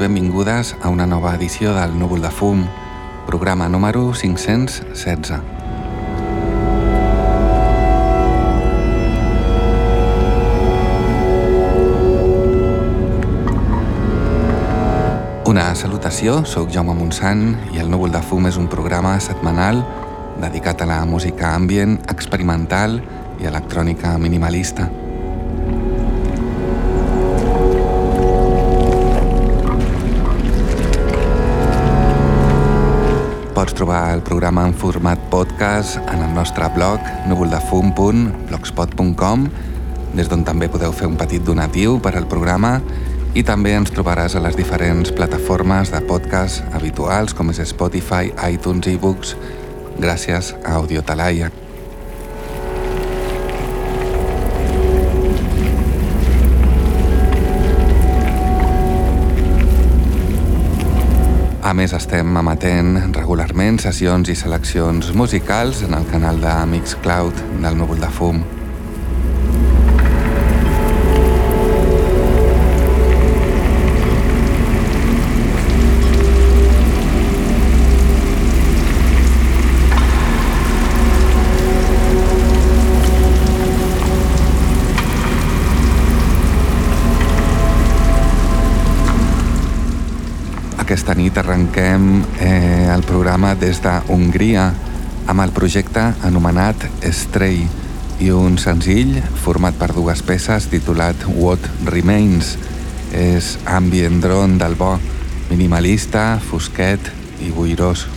benvingudes a una nova edició del Núvol de Fum, programa número 516. Una salutació, sóc Jaume Montsant i el Núvol de Fum és un programa setmanal dedicat a la música ambient, experimental i electrònica minimalista. Programa en format podcast en el nostre blog núvoldefum.blogspot.com des d'on també podeu fer un petit donatiu per al programa i també ens trobaràs a les diferents plataformes de podcast habituals com és Spotify, iTunes, eBooks, gràcies a Audiotalaia. A més, estem emetent regularment sessions i seleccions musicals en el canal de Mixcloud del Núvol de Fum. Aquesta nit arrenquem eh, el programa des de Hongria amb el projecte anomenat Stray i un senzill format per dues peces titulat What Remains. És ambient drone del bo, minimalista, fosquet i boirós.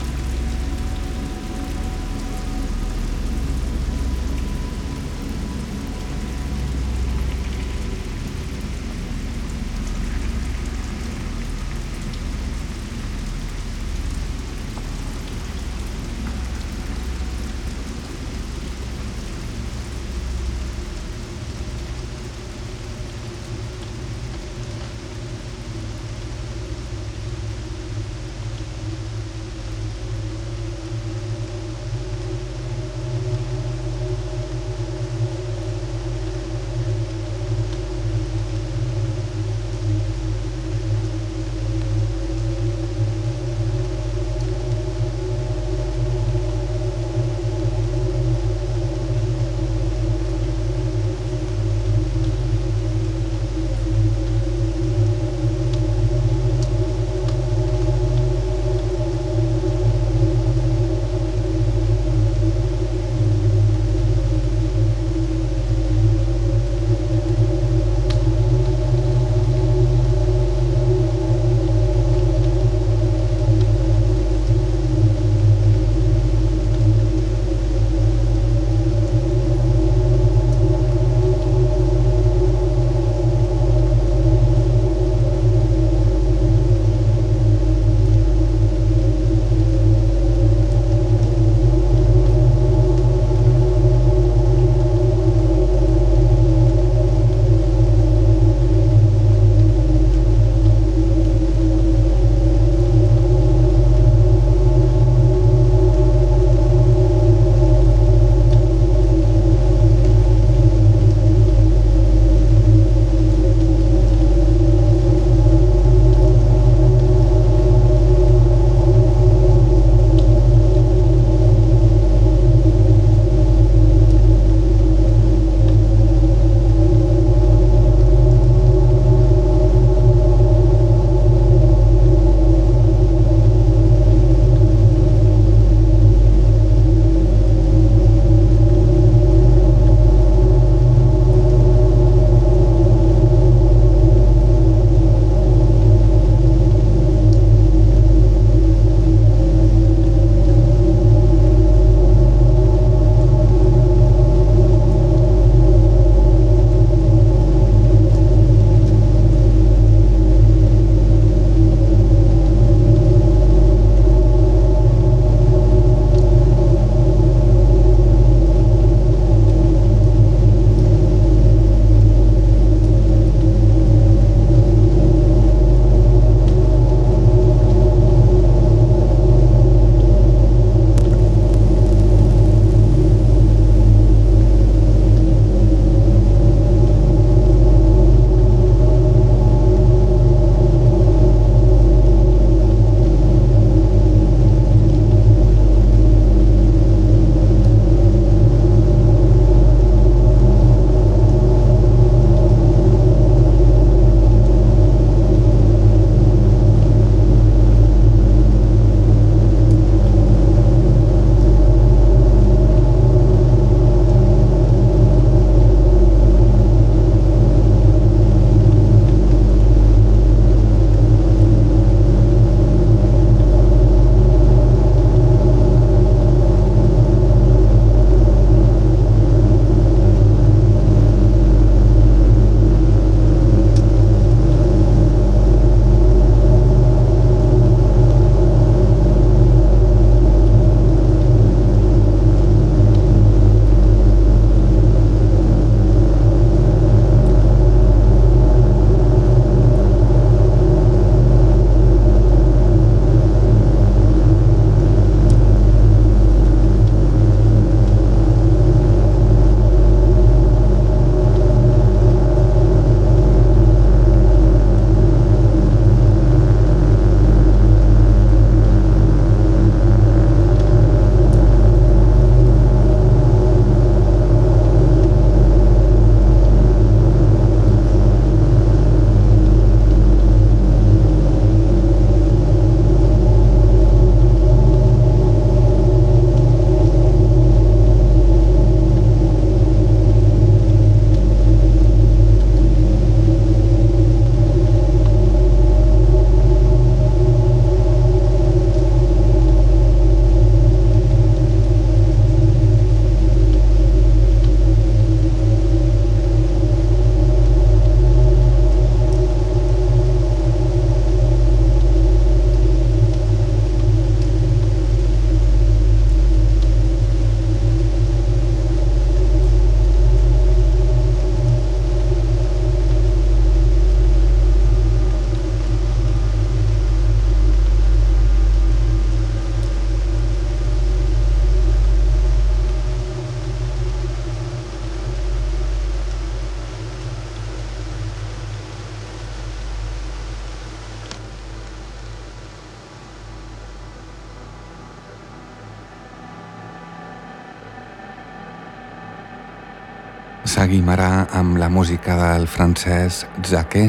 Seguim ara amb la música del francès Zaqué,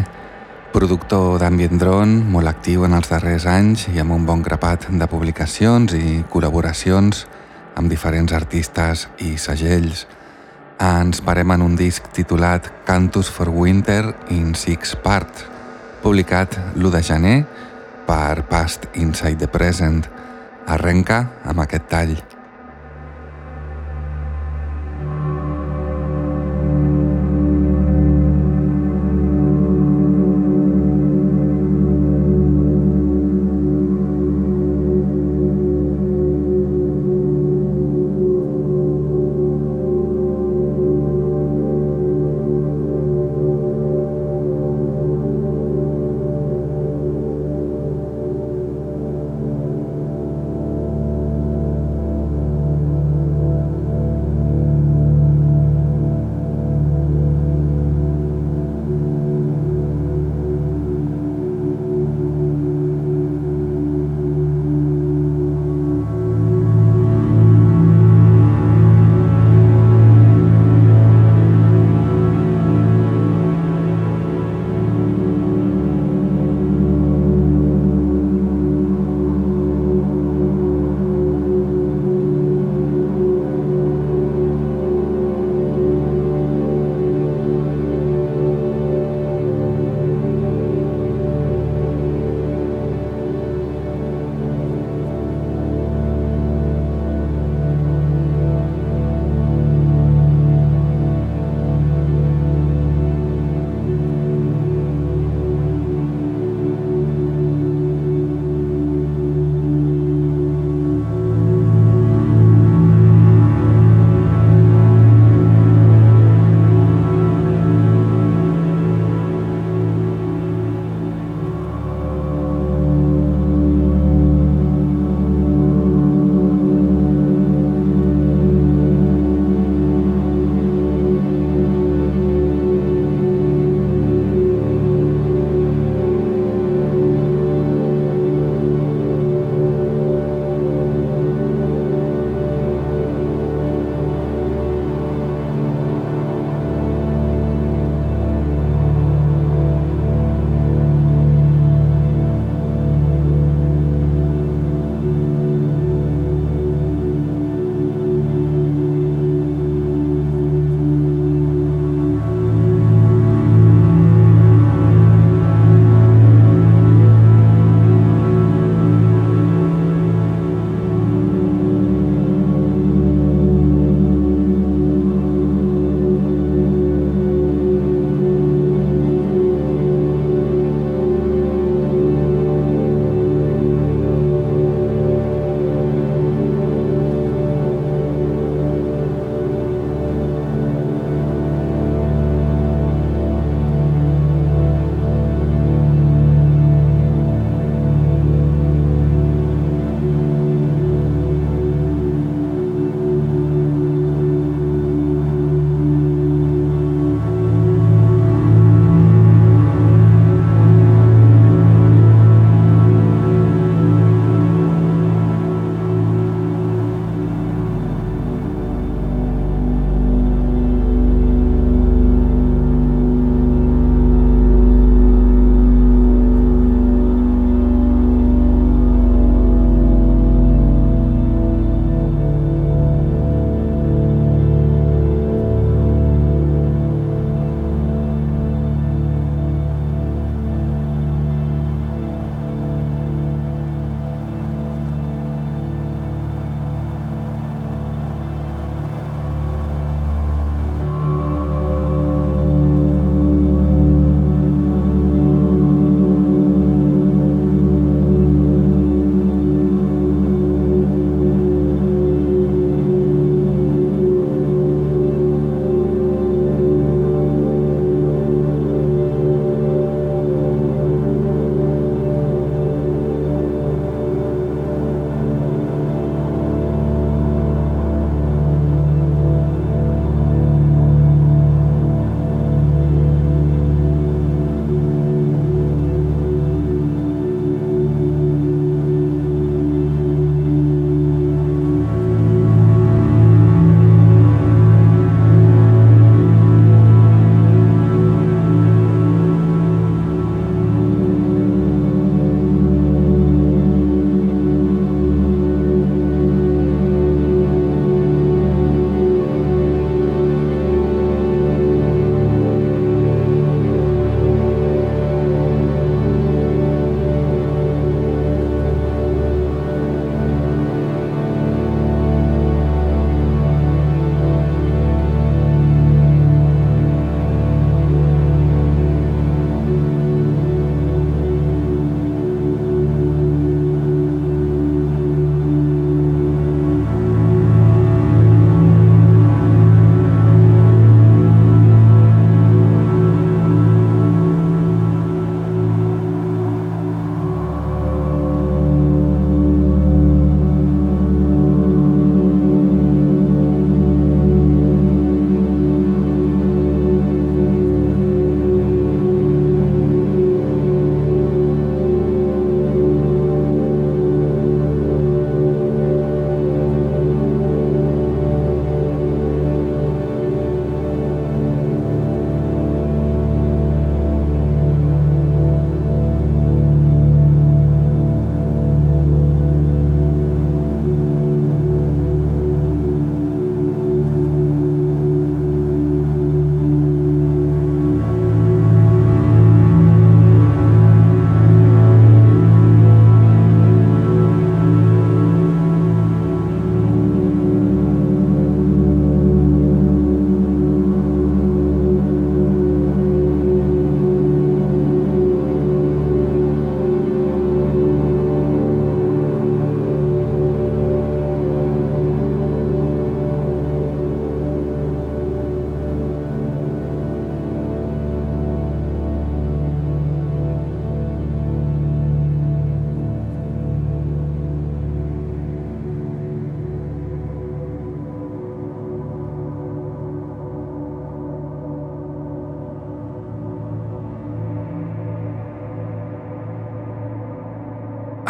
productor d'ambient drone, molt actiu en els darrers anys i amb un bon grapat de publicacions i col·laboracions amb diferents artistes i segells. Ens parem en un disc titulat Cantus for Winter in Six Parts, publicat l'1 de gener per Past Inside the Present. Arrenca amb aquest tall.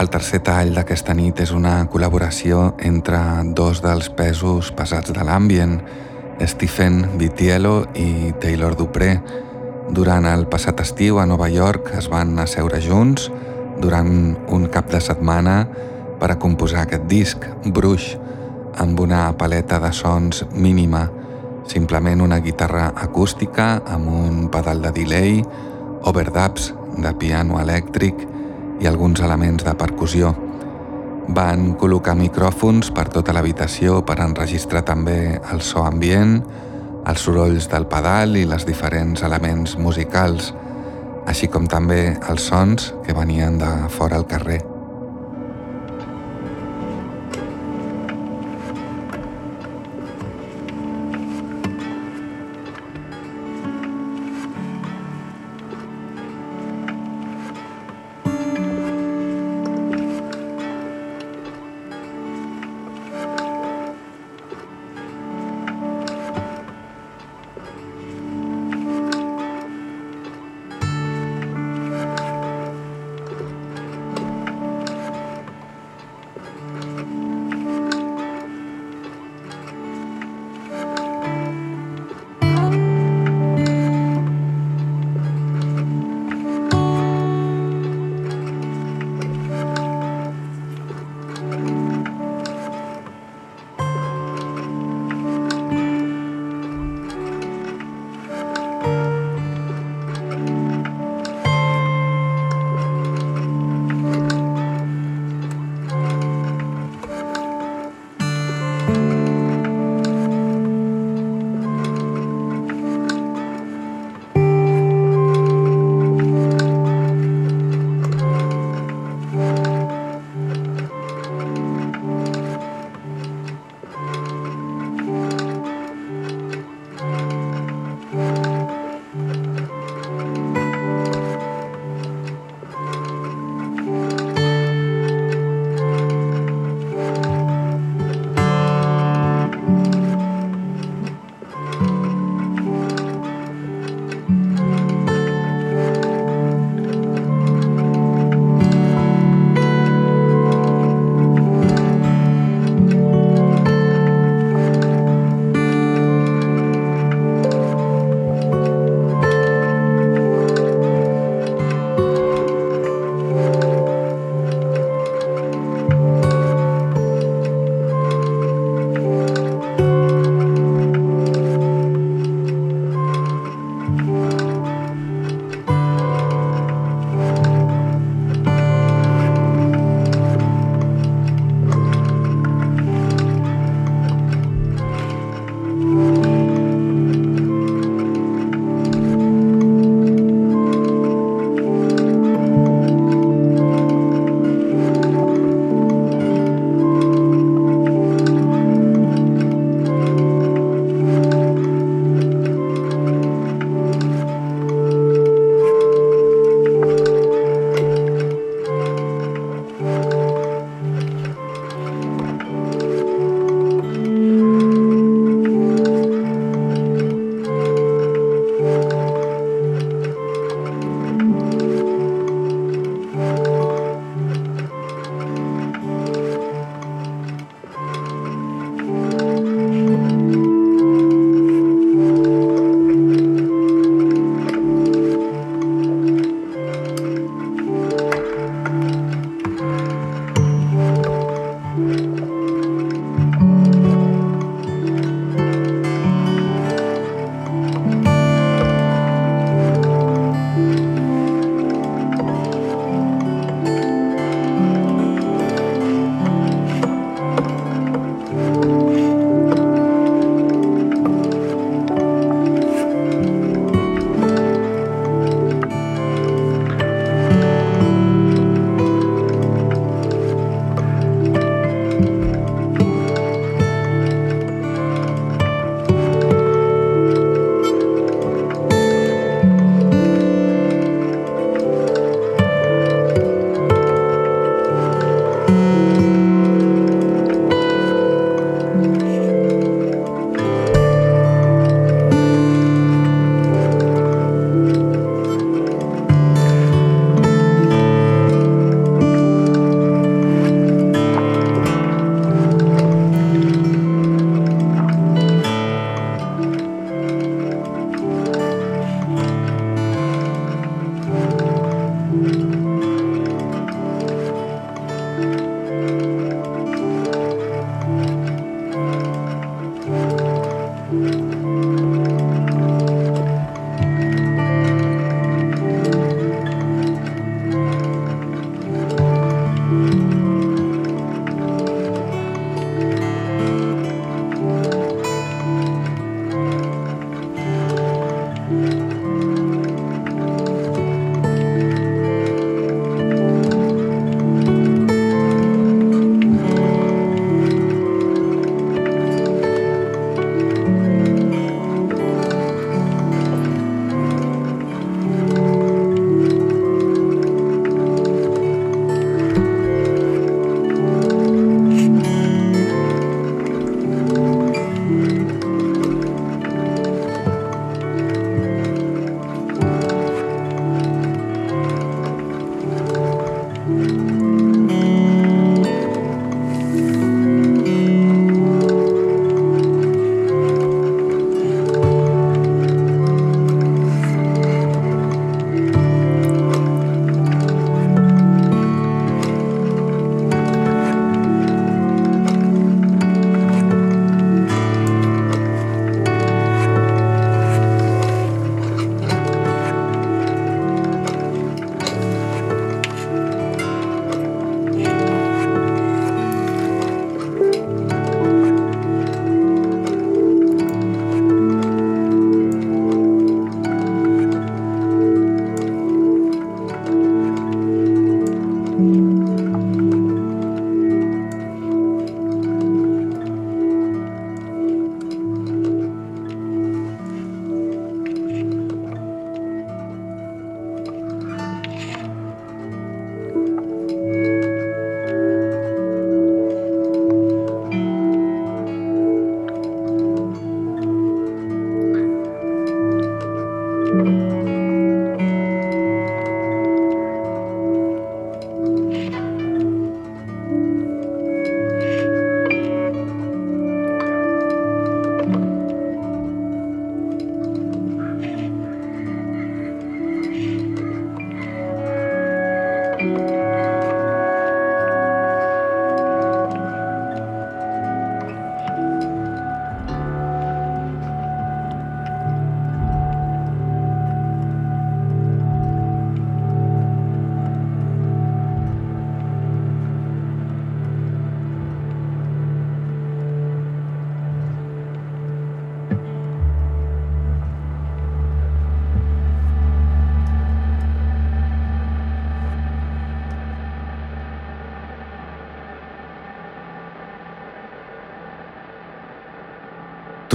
El tercer tall d'aquesta nit és una col·laboració entre dos dels pesos pesats de l'ambient, Stephen Vitiello i Taylor Dupré. Durant el passat estiu a Nova York es van asseure junts durant un cap de setmana per a composar aquest disc, Bruix, amb una paleta de sons mínima, simplement una guitarra acústica amb un pedal de delay, overdubs de piano elèctric i alguns elements de percussió. Van col·locar micròfons per tota l'habitació per enregistrar també el so ambient, els sorolls del pedal i les diferents elements musicals, així com també els sons que venien de fora al carrer.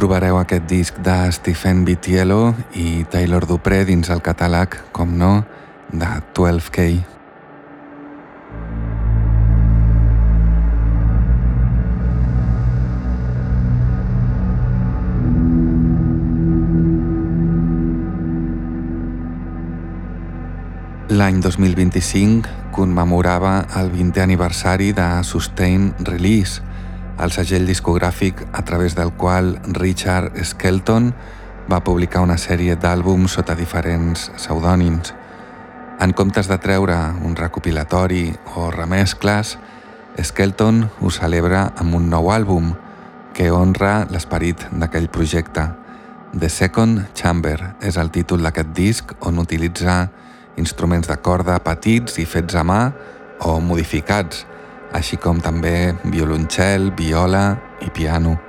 Trobareu aquest disc de Stephen Vitiello i Taylor Dupré dins el catàleg, com no, de 12K. L'any 2025 commemorava el 20è aniversari de Sustain Release, el segell discogràfic a través del qual Richard Skelton va publicar una sèrie d'àlbums sota diferents pseudònims. En comptes de treure un recopilatori o remescles, Skelton ho celebra amb un nou àlbum que honra l'esperit d'aquell projecte. The Second Chamber és el títol d'aquest disc on utilitza instruments de corda petits i fets a mà o modificats, així com també violoncel, viola i piano.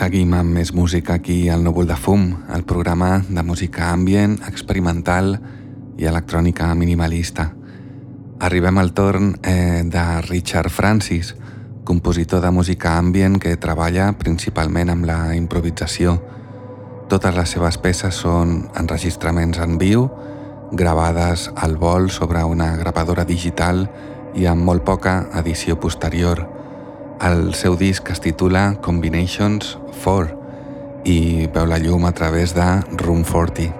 Seguim amb més música aquí al Núvol de Fum, el programa de música ambient, experimental i electrònica minimalista. Arribem al torn eh, de Richard Francis, compositor de música ambient que treballa principalment amb la improvisació. Totes les seves peces són enregistraments en viu, gravades al vol sobre una gravadora digital i amb molt poca edició posterior. El seu disc es titula Combinations 4 i veu la llum a través de Room 40.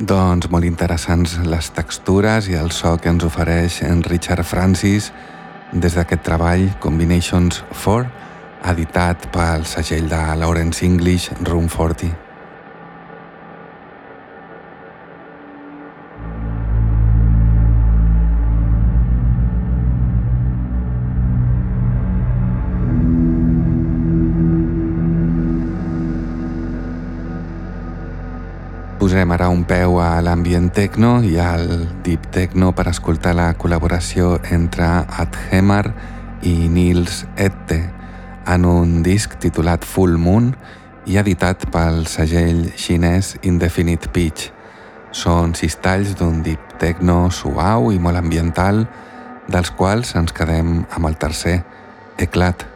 Doncs molt interessants les textures i el so que ens ofereix en Richard Francis des d'aquest treball Combinations 4, editat pel segell de Lawrence English Room 40. Un peu a l'ambient techno i al deep techno per escoltar la col·laboració entre Adhemar i Nils Ette en un disc titulat Full Moon i editat pel segell xinès Indefinite Pitch. Són sis talls d'un deep techno suau i molt ambiental, dels quals ens quedem amb el tercer, Eclat.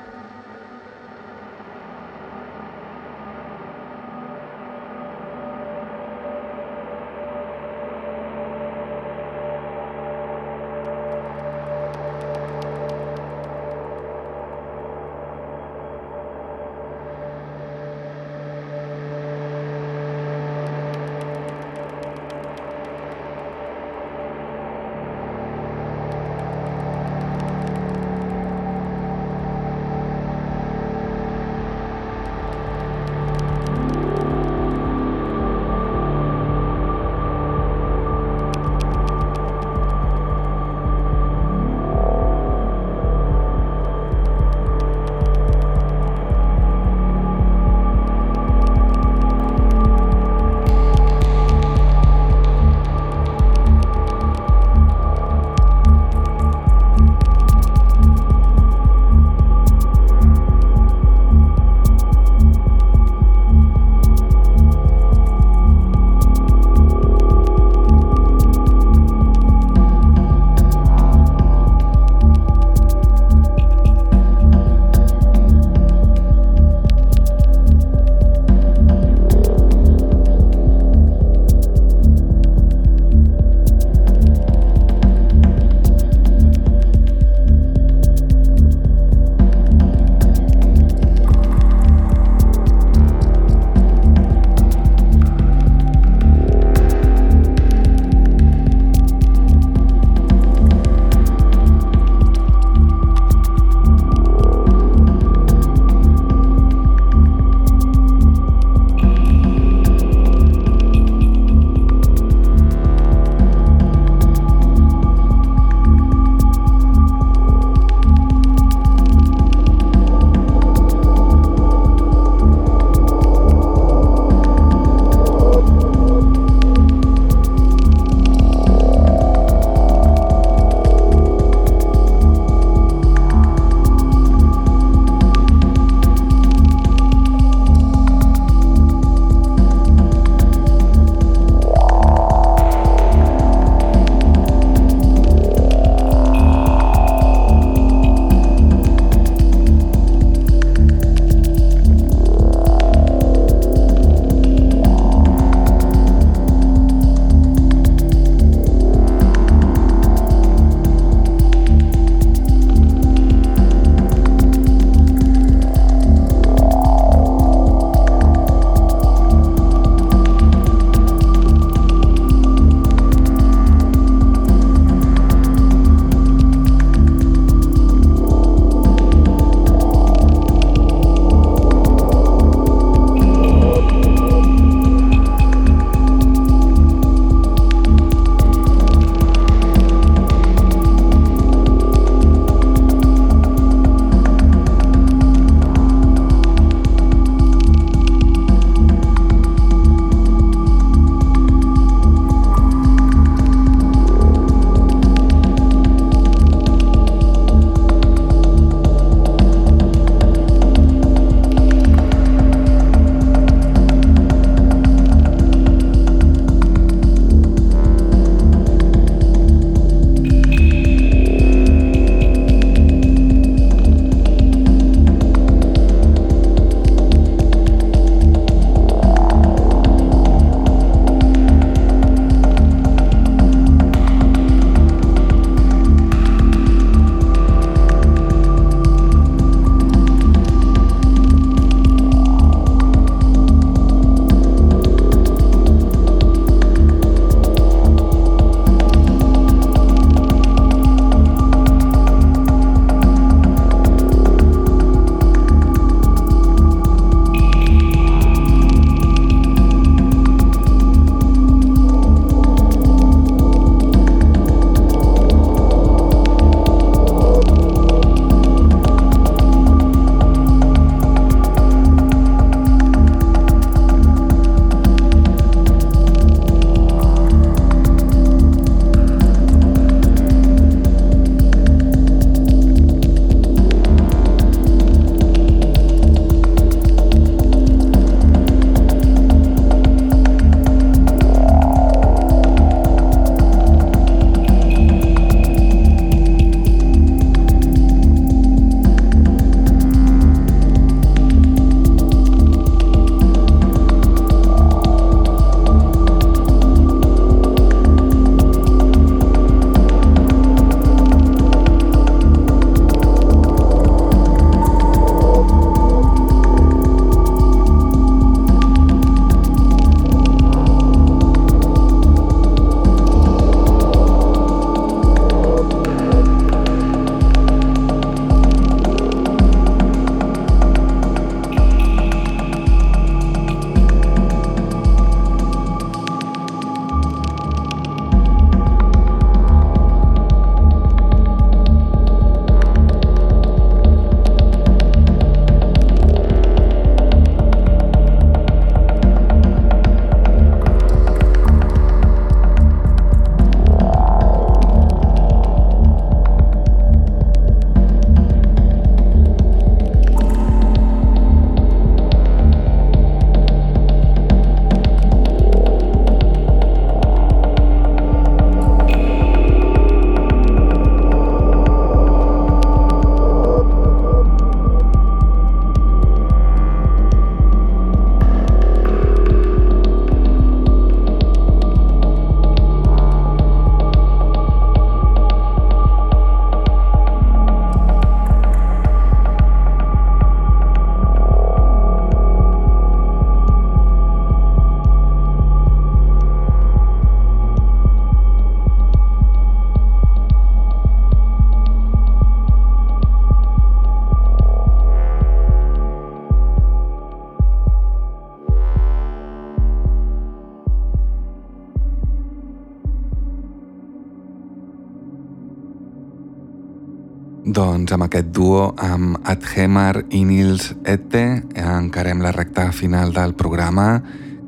Amb aquest duo, amb Adhemar i Nils Ette, encarem la recta final del programa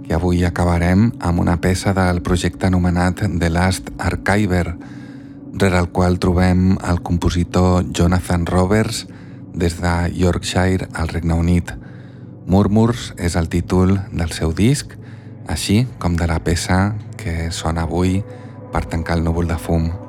i avui acabarem amb una peça del projecte anomenat The Last Archiver, rere el qual trobem el compositor Jonathan Roberts des de Yorkshire al Regne Unit. Murmurs és el títol del seu disc, així com de la peça que sona avui per tancar el núvol de fum.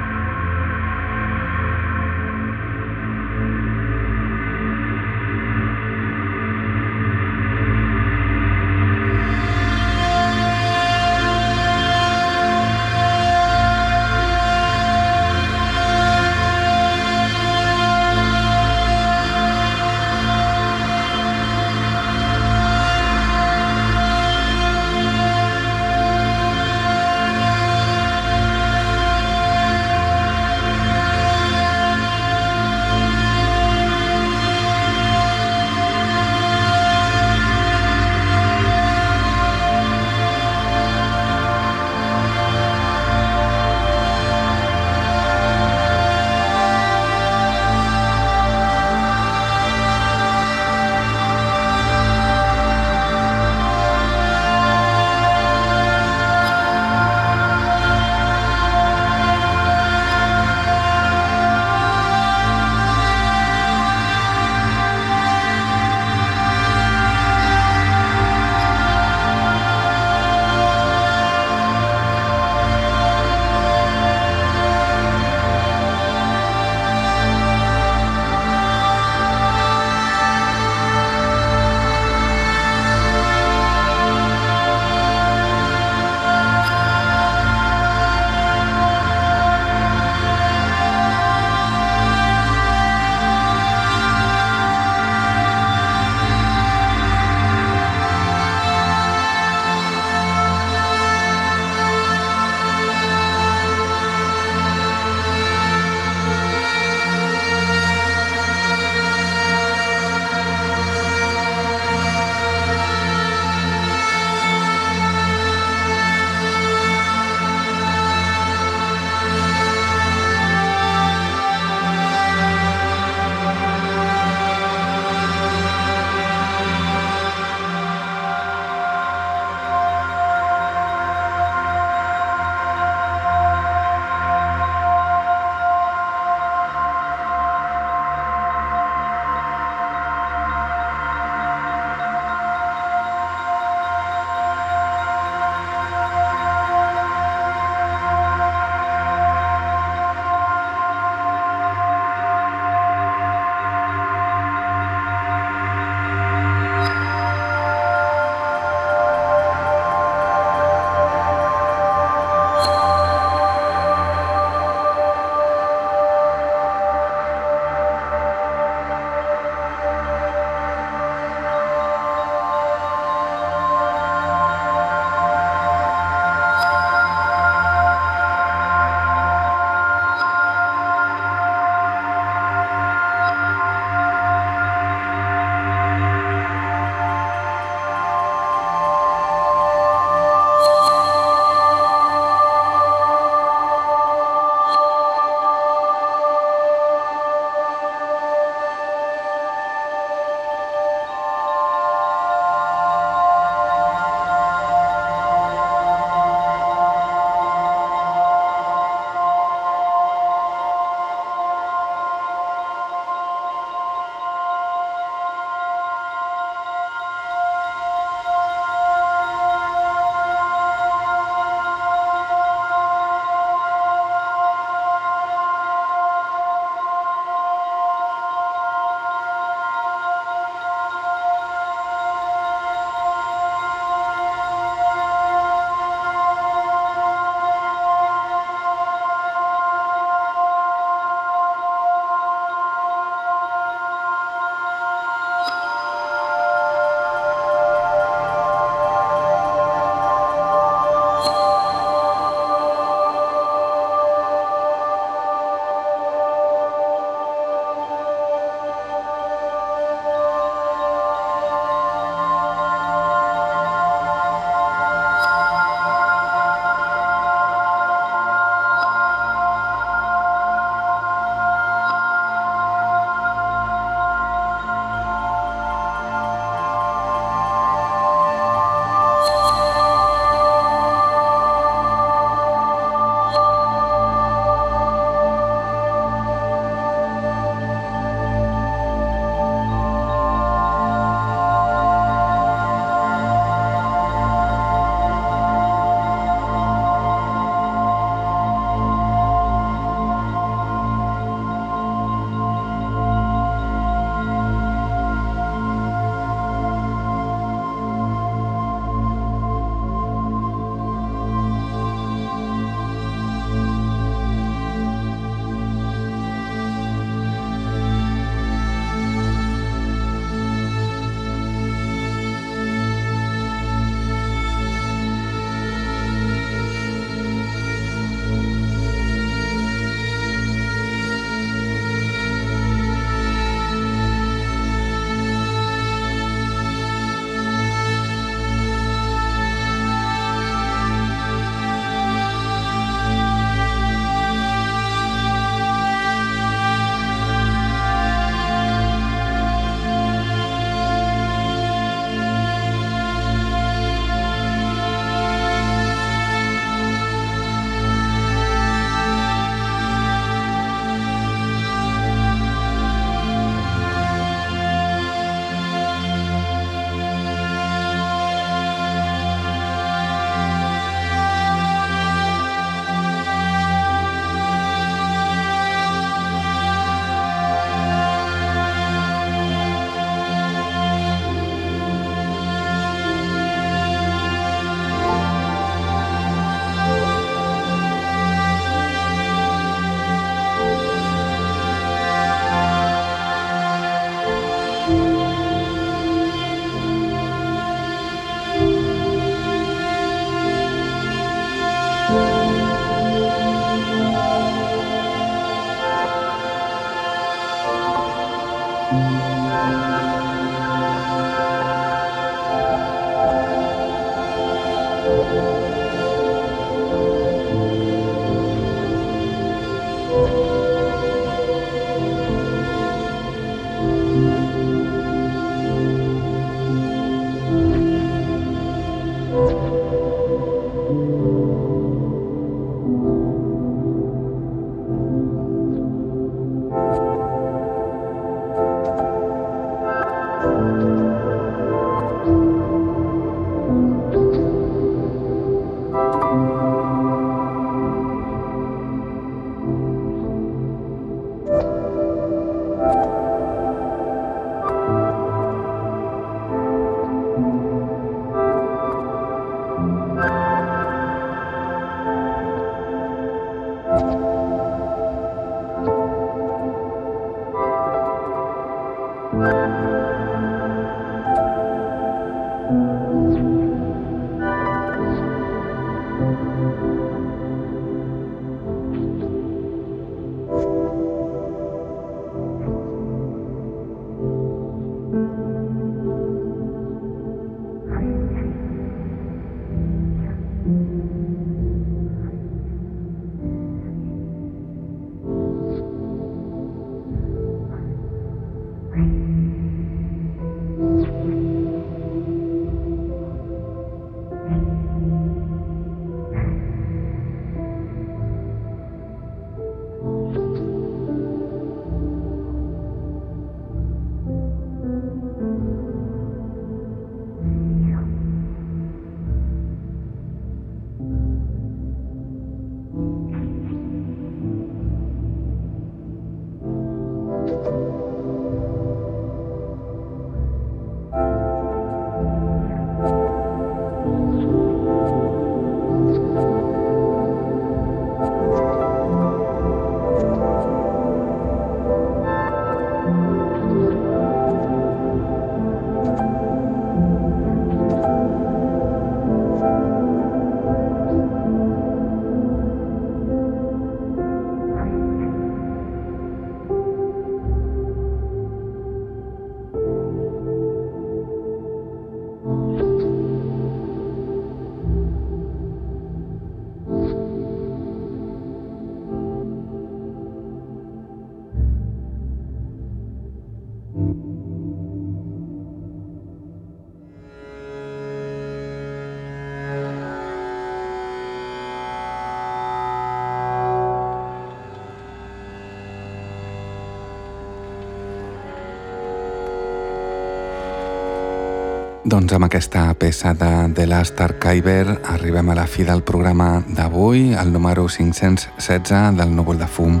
Doncs amb aquesta peça de The Last Archiver arribem a la fi del programa d'avui, el número 516 del Núvol de Fum.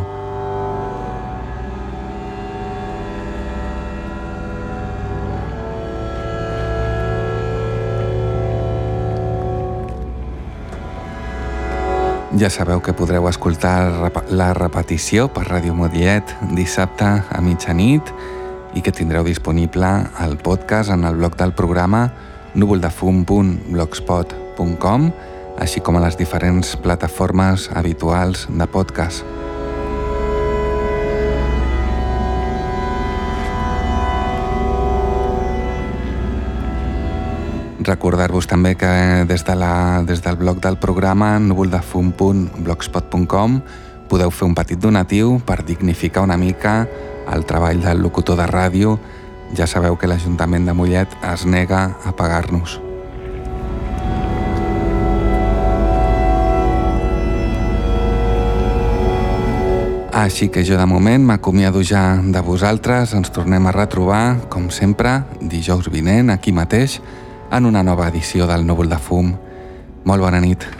Ja sabeu que podreu escoltar la repetició per Ràdio Modiet dissabte a mitjanit i i que tindreu disponible el podcast en el blog del programa núvoldefum.blogspot.com així com a les diferents plataformes habituals de podcast. Recordar-vos també que des, de la, des del blog del programa núvoldefum.blogspot.com podeu fer un petit donatiu per dignificar una mica el treball del locutor de ràdio, ja sabeu que l'Ajuntament de Mollet es nega a pagar-nos. Així que jo de moment m'acomiado ja de vosaltres, ens tornem a retrobar, com sempre, dijous vinent, aquí mateix, en una nova edició del Núvol de Fum. Molt bona nit.